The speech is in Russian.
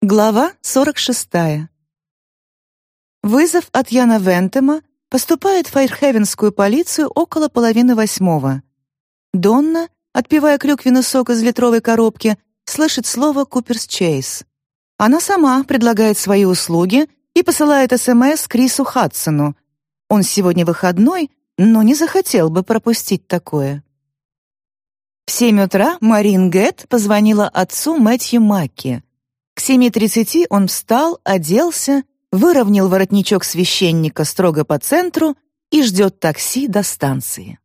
Глава 46. Вызов от Яна Вентема поступает в Файрхевенскую полицию около половины восьмого. Донна, отпивая клюквенный сок из литровой коробки, слышит слово «Куперс Чейз». Она сама предлагает свои услуги и посылает СМС Крису Хадсону. Он сегодня выходной, но не захотел бы пропустить такое. В семь утра Марин Гэтт позвонила отцу Мэтью Макки — к 7.30 он встал, оделся, выровнял воротничок священника строго по центру и ждет такси до станции.